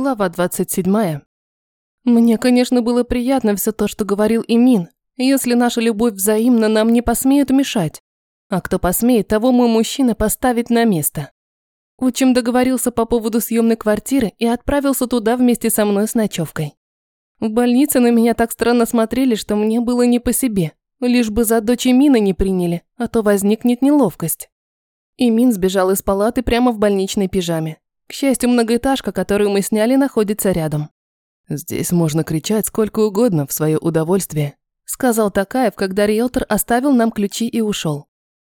Глава 27. Мне, конечно, было приятно все то, что говорил Имин. Если наша любовь взаимна, нам не посмеют мешать. А кто посмеет, того мой мужчина поставить на место. Отчим договорился по поводу съемной квартиры и отправился туда вместе со мной с ночевкой. В больнице на меня так странно смотрели, что мне было не по себе. Лишь бы за дочь Имина не приняли, а то возникнет неловкость. Имин сбежал из палаты прямо в больничной пижаме. К счастью, многоэтажка, которую мы сняли, находится рядом. «Здесь можно кричать сколько угодно в свое удовольствие», сказал Такаев, когда риэлтор оставил нам ключи и ушел.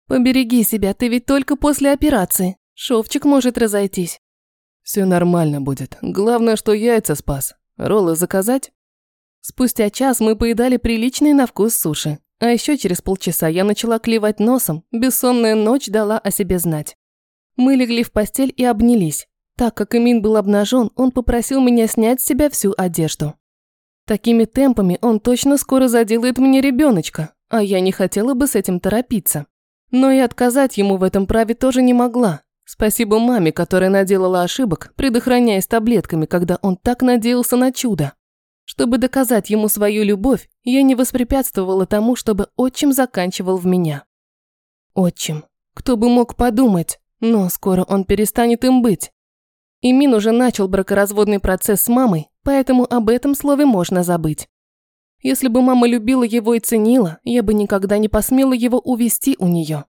«Побереги себя, ты ведь только после операции. Шовчик может разойтись». Все нормально будет. Главное, что яйца спас. Роллы заказать?» Спустя час мы поедали приличные на вкус суши. А еще через полчаса я начала клевать носом, бессонная ночь дала о себе знать. Мы легли в постель и обнялись. Так как Эмин был обнажен, он попросил меня снять с себя всю одежду. Такими темпами он точно скоро заделает мне ребеночка, а я не хотела бы с этим торопиться. Но и отказать ему в этом праве тоже не могла. Спасибо маме, которая наделала ошибок, предохраняясь таблетками, когда он так надеялся на чудо. Чтобы доказать ему свою любовь, я не воспрепятствовала тому, чтобы отчим заканчивал в меня. Отчим. Кто бы мог подумать, но скоро он перестанет им быть. Имин уже начал бракоразводный процесс с мамой, поэтому об этом слове можно забыть. Если бы мама любила его и ценила, я бы никогда не посмела его увести у нее.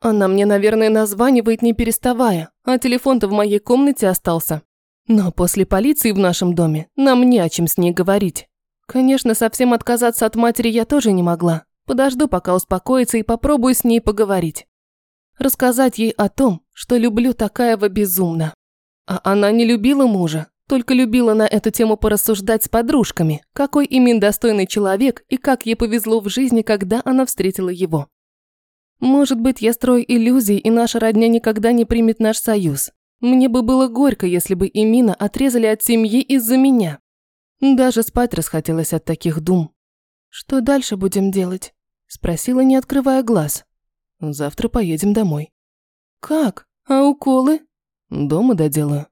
Она мне, наверное, названивает не переставая, а телефон-то в моей комнате остался. Но после полиции в нашем доме нам не о чем с ней говорить. Конечно, совсем отказаться от матери я тоже не могла. Подожду, пока успокоится и попробую с ней поговорить. Рассказать ей о том, что люблю Такаева безумно. А она не любила мужа, только любила на эту тему порассуждать с подружками, какой именно достойный человек и как ей повезло в жизни, когда она встретила его. Может быть, я строю иллюзии, и наша родня никогда не примет наш союз. Мне бы было горько, если бы Имина отрезали от семьи из-за меня. Даже спать расхотелось от таких дум. «Что дальше будем делать?» – спросила, не открывая глаз. «Завтра поедем домой». «Как? А уколы?» Дома доделаю.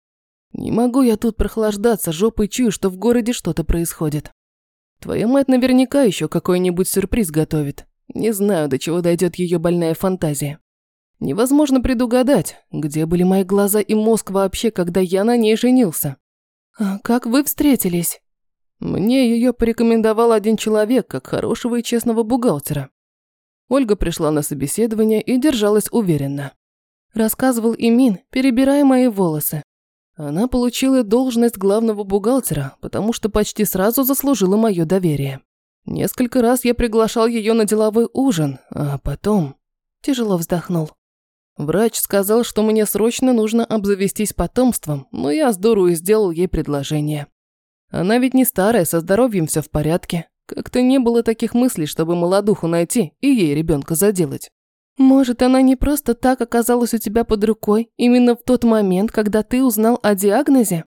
Не могу я тут прохлаждаться, жопой чую, что в городе что-то происходит. Твоя мать наверняка еще какой-нибудь сюрприз готовит. Не знаю, до чего дойдет ее больная фантазия. Невозможно предугадать, где были мои глаза и мозг вообще, когда я на ней женился. А как вы встретились? Мне ее порекомендовал один человек, как хорошего и честного бухгалтера. Ольга пришла на собеседование и держалась уверенно. Рассказывал Имин, перебирая мои волосы. Она получила должность главного бухгалтера, потому что почти сразу заслужила мое доверие. Несколько раз я приглашал ее на деловой ужин, а потом... Тяжело вздохнул. Врач сказал, что мне срочно нужно обзавестись потомством, но я и сделал ей предложение. Она ведь не старая, со здоровьем все в порядке. Как-то не было таких мыслей, чтобы молодуху найти и ей ребенка заделать. Может, она не просто так оказалась у тебя под рукой, именно в тот момент, когда ты узнал о диагнозе?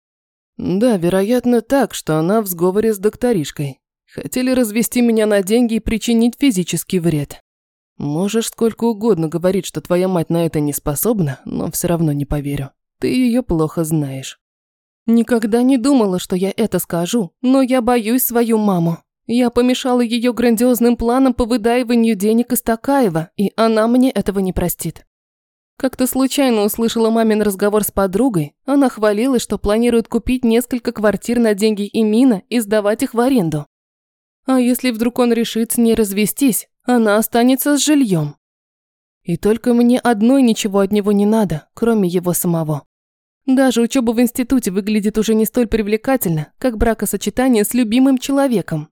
Да, вероятно так, что она в сговоре с докторишкой. Хотели развести меня на деньги и причинить физический вред. Можешь сколько угодно говорить, что твоя мать на это не способна, но все равно не поверю. Ты ее плохо знаешь. Никогда не думала, что я это скажу, но я боюсь свою маму. Я помешала ее грандиозным планам по выдаиванию денег из Такаева, и она мне этого не простит. Как-то случайно услышала мамин разговор с подругой. Она хвалилась, что планирует купить несколько квартир на деньги Имина и сдавать их в аренду. А если вдруг он решит с ней развестись, она останется с жильем. И только мне одной ничего от него не надо, кроме его самого. Даже учеба в институте выглядит уже не столь привлекательно, как бракосочетание с любимым человеком.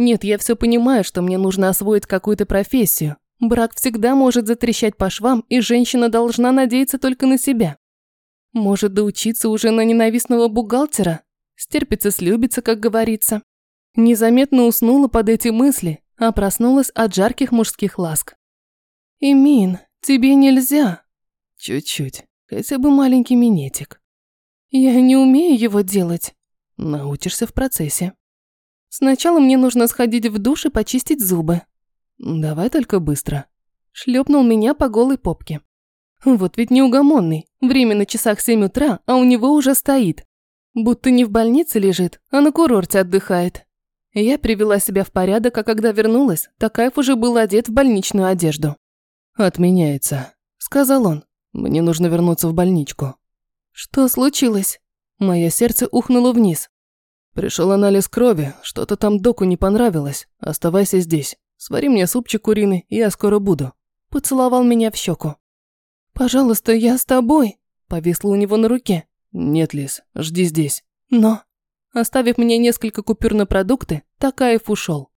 Нет, я все понимаю, что мне нужно освоить какую-то профессию. Брак всегда может затрещать по швам, и женщина должна надеяться только на себя. Может доучиться уже на ненавистного бухгалтера? Стерпится, слюбится, как говорится. Незаметно уснула под эти мысли, а проснулась от жарких мужских ласк. «Имин, тебе нельзя». «Чуть-чуть, хотя бы маленький минетик». «Я не умею его делать». «Научишься в процессе». Сначала мне нужно сходить в душ и почистить зубы. Давай только быстро. Шлепнул меня по голой попке. Вот ведь неугомонный. Время на часах 7 утра, а у него уже стоит. Будто не в больнице лежит, а на курорте отдыхает. Я привела себя в порядок, а когда вернулась, Такаев уже был одет в больничную одежду. «Отменяется», – сказал он. «Мне нужно вернуться в больничку». «Что случилось?» Мое сердце ухнуло вниз. Пришел анализ крови, что-то там доку не понравилось. Оставайся здесь. Свари мне супчик куриный, я скоро буду. Поцеловал меня в щеку. Пожалуйста, я с тобой. Повисла у него на руке. Нет, Лис, жди здесь. Но... Оставив мне несколько купюр на продукты, Такаев ушел.